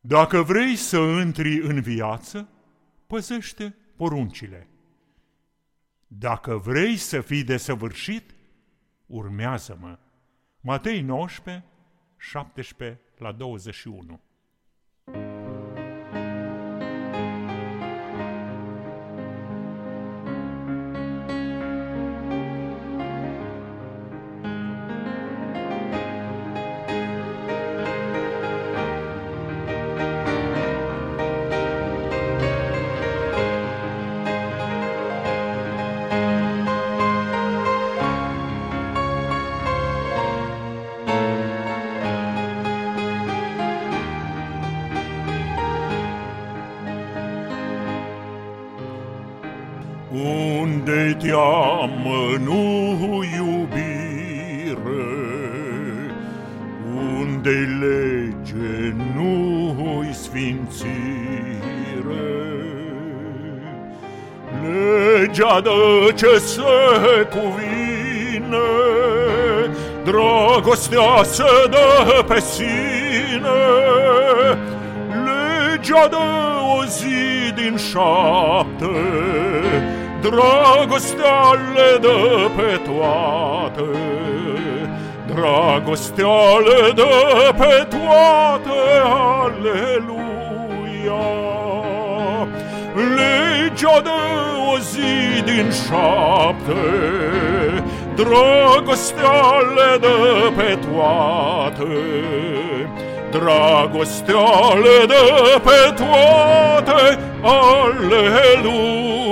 Dacă vrei să intri în viață, păzește poruncile. Dacă vrei să fii desăvârșit, urmează-mă. Matei 19, 17 la 21. Unde te-amă, nu iubire, unde lege, nu-i sfințire. Legea de ce se cuvine, dragostea se dă pe sine, legea de o zi din șapte, Dragostea le dă pe toate Dragostea le dă pe toate Aleluia. Legea de o zi din șapte Dragostea le dă pe toate Dragostea le dă pe toate Aleluia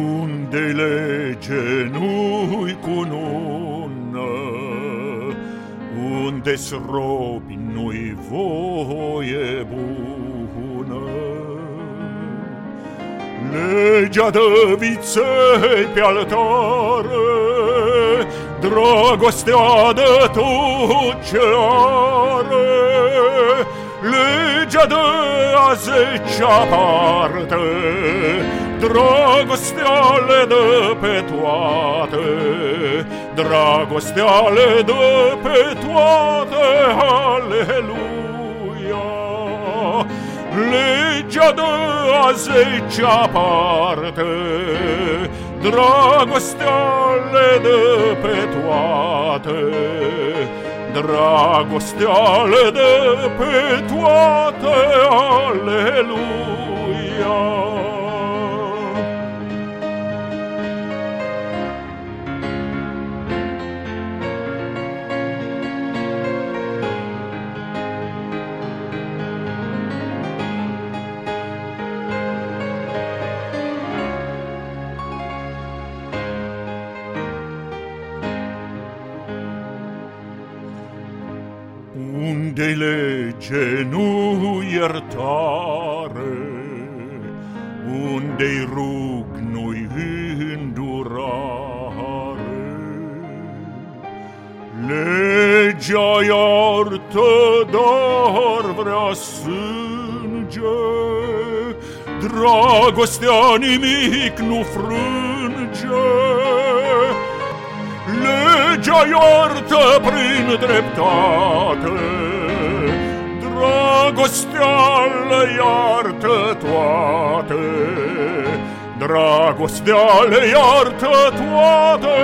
unde lege nu-i cunună, unde-s robi nu-i voie bună. Legea dă viței pe altare, dragostea de tot ce are. Legea de a zecea parte, Dragostea le dă pe toate, Dragostea le dă pe toate, Aleluia! Legea de a zecea parte, Dragostea le dă pe toate, Dragostea le dă pe toate, Aleluia! Unde-i lege, nu iertare, Unde-i rug, nu-i îndurare. Legea iartă, dar vrea sânge, Dragostea nimic nu frânge, Legea iartă prin dreptate, Dragostea le iartă toate, Dragostea le iartă toate,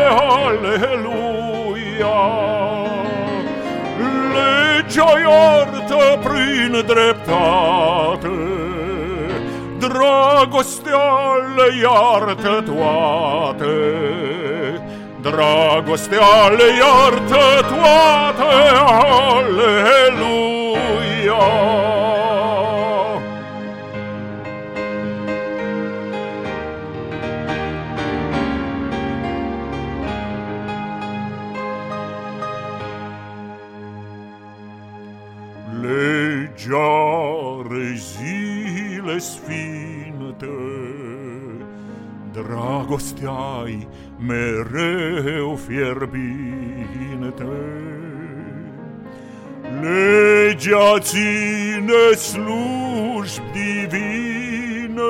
Aleluia! Legea iartă prin dreptate, Dragostea le iartă toate, Dragostea le iartă toate, aleluia. Zile sfinte, Dragostea-i mereu fierbinte. Legea ține slujbi divine,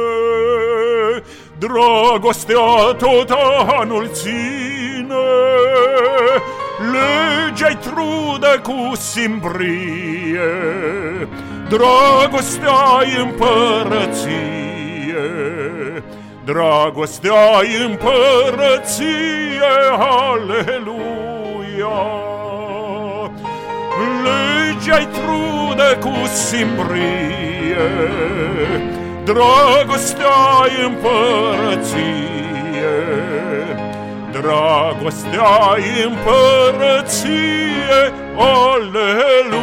Dragostea tot anul ține, Legea-i trudă cu simbrie, Dragostea-i împărăție, Dragostea-i împărăție, aleluia! Legea-i trudă cu simbrie, Dragostea-i împărăție, Dragostea-i împărăție, aleluia!